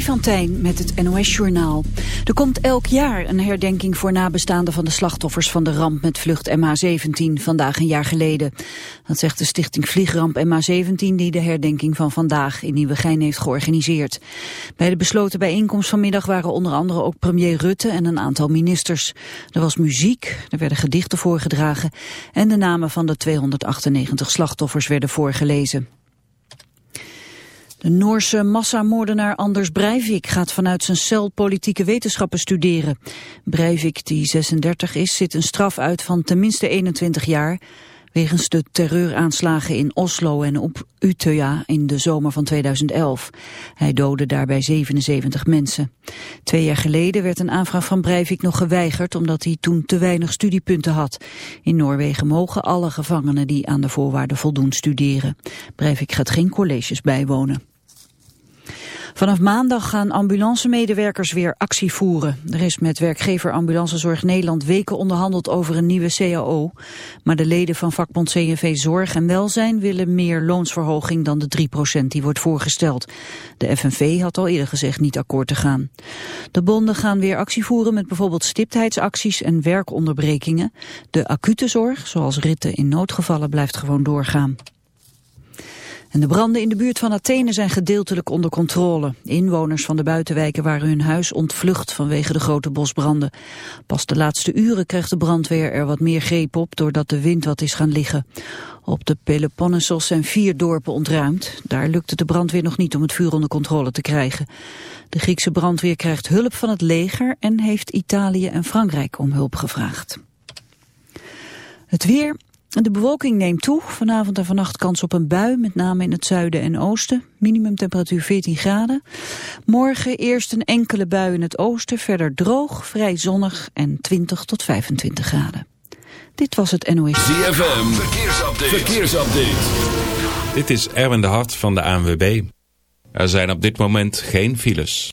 Freddy met het NOS-journaal. Er komt elk jaar een herdenking voor nabestaanden van de slachtoffers van de ramp met vlucht MH17 vandaag een jaar geleden. Dat zegt de stichting Vliegramp MH17 die de herdenking van vandaag in Nieuwegein heeft georganiseerd. Bij de besloten bijeenkomst vanmiddag waren onder andere ook premier Rutte en een aantal ministers. Er was muziek, er werden gedichten voorgedragen en de namen van de 298 slachtoffers werden voorgelezen. De Noorse massamoordenaar Anders Breivik gaat vanuit zijn cel politieke wetenschappen studeren. Breivik, die 36 is, zit een straf uit van tenminste 21 jaar... wegens de terreuraanslagen in Oslo en op Utøya in de zomer van 2011. Hij doodde daarbij 77 mensen. Twee jaar geleden werd een aanvraag van Breivik nog geweigerd... omdat hij toen te weinig studiepunten had. In Noorwegen mogen alle gevangenen die aan de voorwaarden voldoen studeren. Breivik gaat geen colleges bijwonen. Vanaf maandag gaan ambulancemedewerkers weer actie voeren. Er is met werkgever Ambulancezorg Nederland weken onderhandeld over een nieuwe CAO. Maar de leden van vakbond CNV Zorg en Welzijn willen meer loonsverhoging dan de 3% die wordt voorgesteld. De FNV had al eerder gezegd niet akkoord te gaan. De bonden gaan weer actie voeren met bijvoorbeeld stiptheidsacties en werkonderbrekingen. De acute zorg, zoals ritten in noodgevallen, blijft gewoon doorgaan. De branden in de buurt van Athene zijn gedeeltelijk onder controle. Inwoners van de buitenwijken waren hun huis ontvlucht vanwege de grote bosbranden. Pas de laatste uren kreeg de brandweer er wat meer greep op doordat de wind wat is gaan liggen. Op de Peloponnesos zijn vier dorpen ontruimd. Daar lukte de brandweer nog niet om het vuur onder controle te krijgen. De Griekse brandweer krijgt hulp van het leger en heeft Italië en Frankrijk om hulp gevraagd. Het weer, de bewolking neemt toe. Vanavond en vannacht kans op een bui, met name in het zuiden en oosten. Minimumtemperatuur 14 graden. Morgen eerst een enkele bui in het oosten, verder droog, vrij zonnig en 20 tot 25 graden. Dit was het NOS. ZFM, verkeersupdate. verkeersupdate. Dit is Erwin de Hart van de ANWB. Er zijn op dit moment geen files.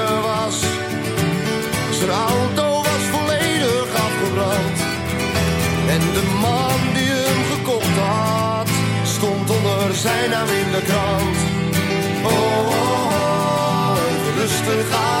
De auto was volledig afgebrand. En de man die hem gekocht had, stond onder zijn naam in de krant. Oh, oh, oh, oh rustig aan.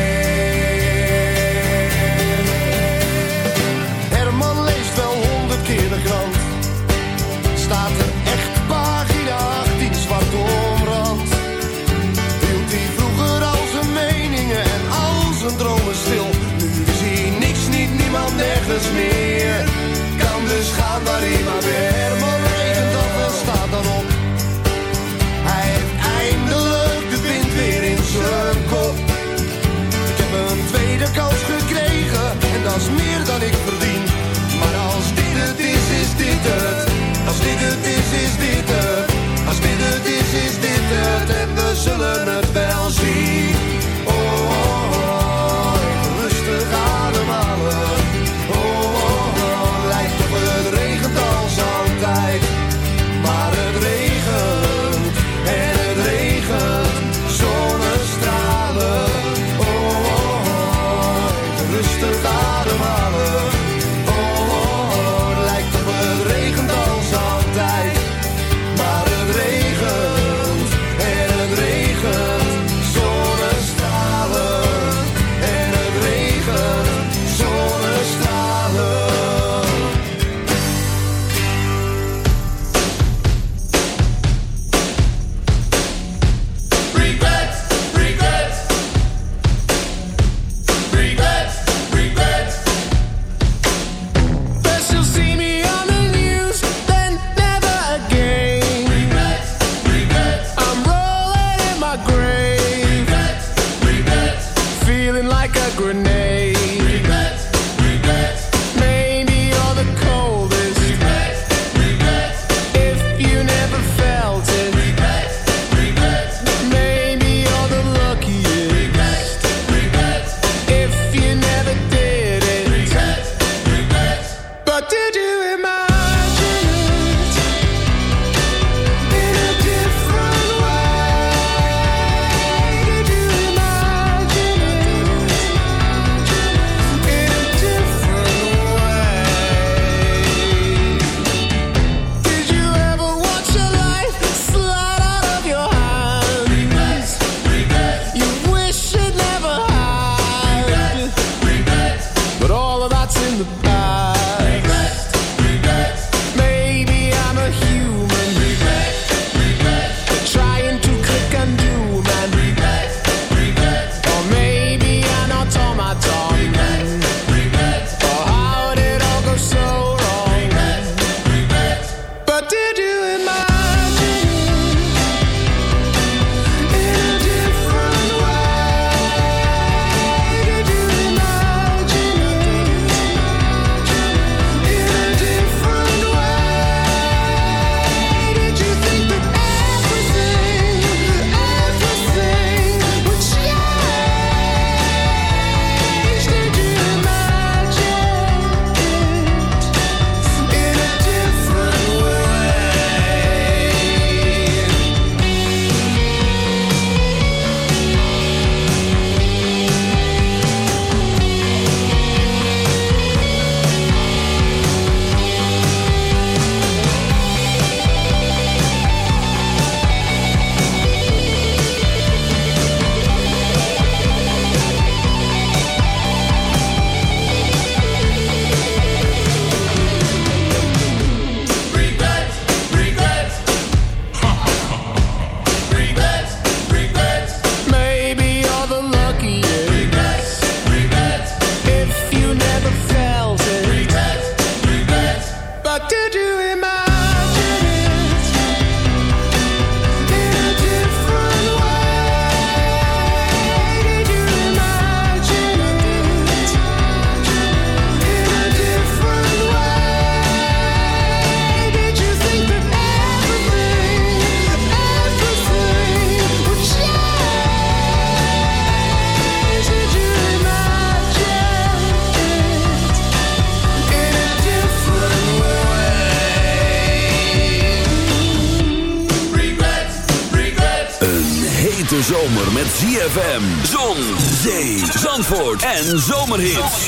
primavera. En zomerhits.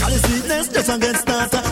Because the sweetness just a get started.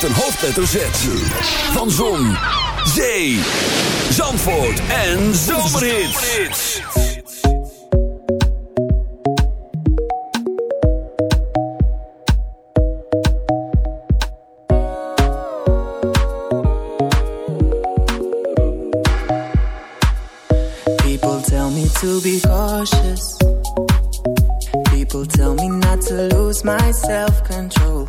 met een hoofdletter Z. Van Zon, Zee, Zandvoort en Zomerhits. People tell me to be cautious. People tell me not to lose my self-control.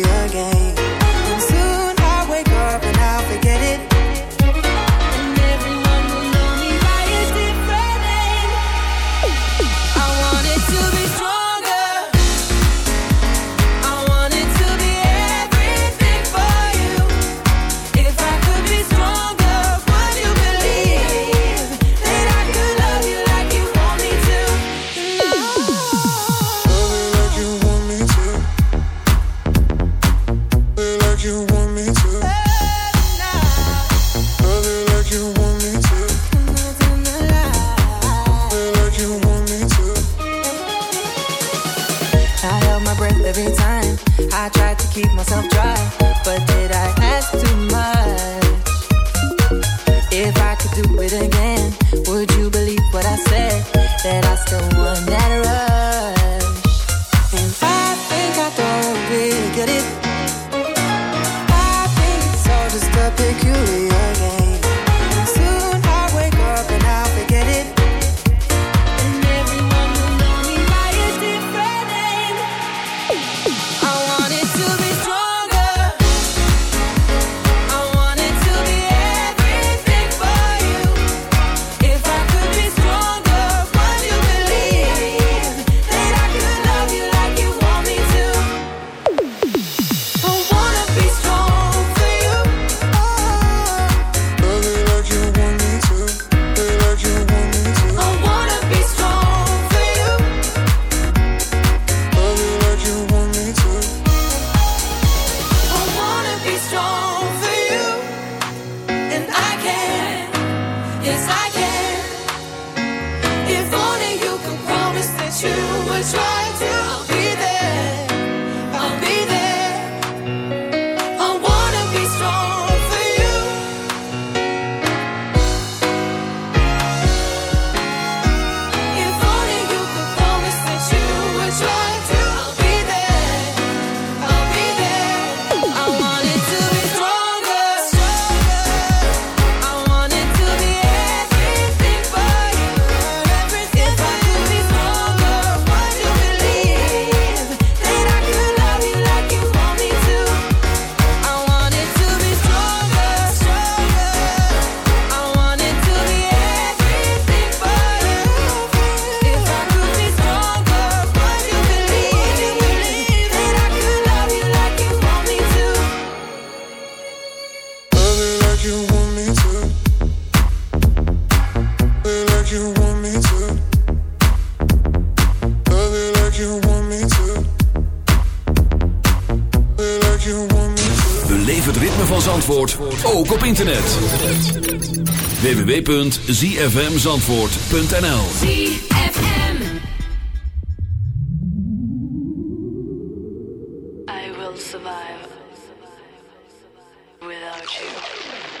www.zfmzandvoort.nl I will survive without you.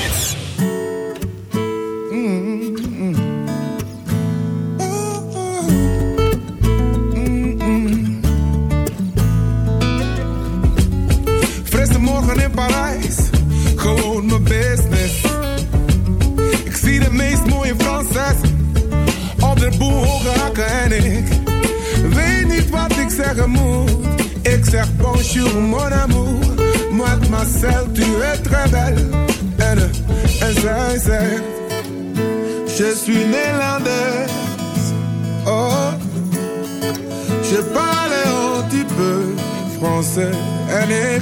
Ik zeg bonjour mon amour. Mademoiselle, tu es très belle. En, eh, en zij zegt, je suis Nederlands. Oh, je parle un petit peu français. En ik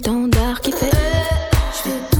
l'étendard qui fait. Je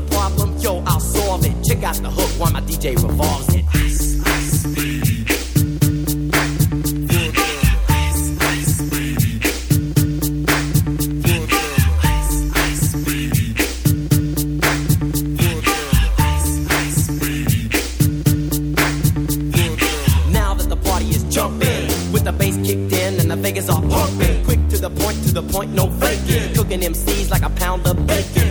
A problem, yo, I'll solve it. Check out the hook while my DJ revolves it. Ice, ice, baby. Now that the party is jumping, with the bass kicked in and the Vegas are pumping. Quick to the point, to the point, no faking. Cooking MCs like a pound of bacon.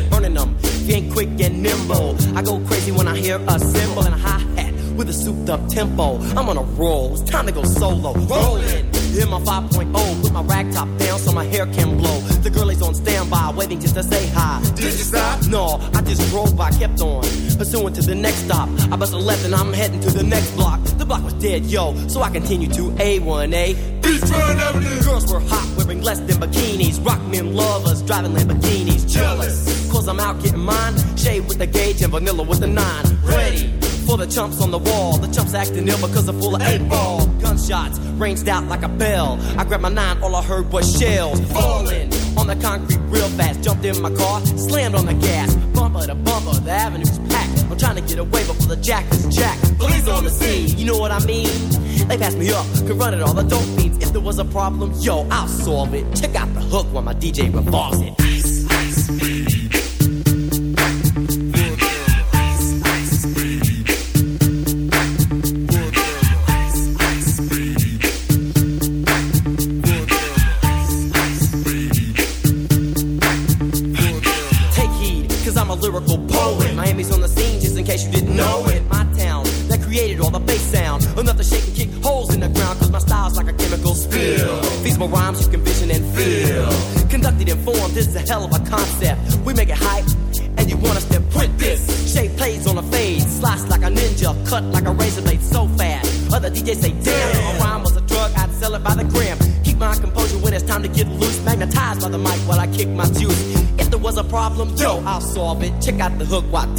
Hear a cymbal and a hi hat with a souped up tempo. I'm on a roll, it's time to go solo. Rolling. Hit my 5.0, put my rag top down so my hair can blow. The girl is on standby, waiting just to say hi. Did you stop? No, I just drove by, kept on. Pursuing to the next stop. I bust a left and I'm heading to the next block. The block was dead, yo, so I continue to A1A. BT burn everything. Girls were hot, wearing less than bikinis. Rock men lovers, driving Lamborghinis. Jealous, cause I'm out getting mine. Shade with the gauge and vanilla with the nine. Ready for the chumps on the wall. The chumps acting ill because they're full of eight ball. Gunshots ranged out like a bell. I grabbed my nine, all I heard was shells falling on the concrete real fast. Jumped in my car, slammed on the gas. Bumper to bumper, the avenue's packed. I'm trying to get away before the jack is jacked. Police on the scene, you know what I mean? They passed me up, could run it all the dope fiends. If there was a problem, yo, I'll solve it. Check out the hook while my DJ revolves it. Ice, ice.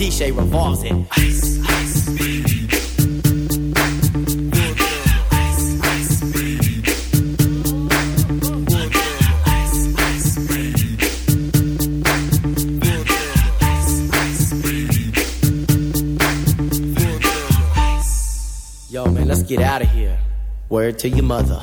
DJ revolves it. Ice, ice, baby. Yo, man, let's get out of here. Word to your mother.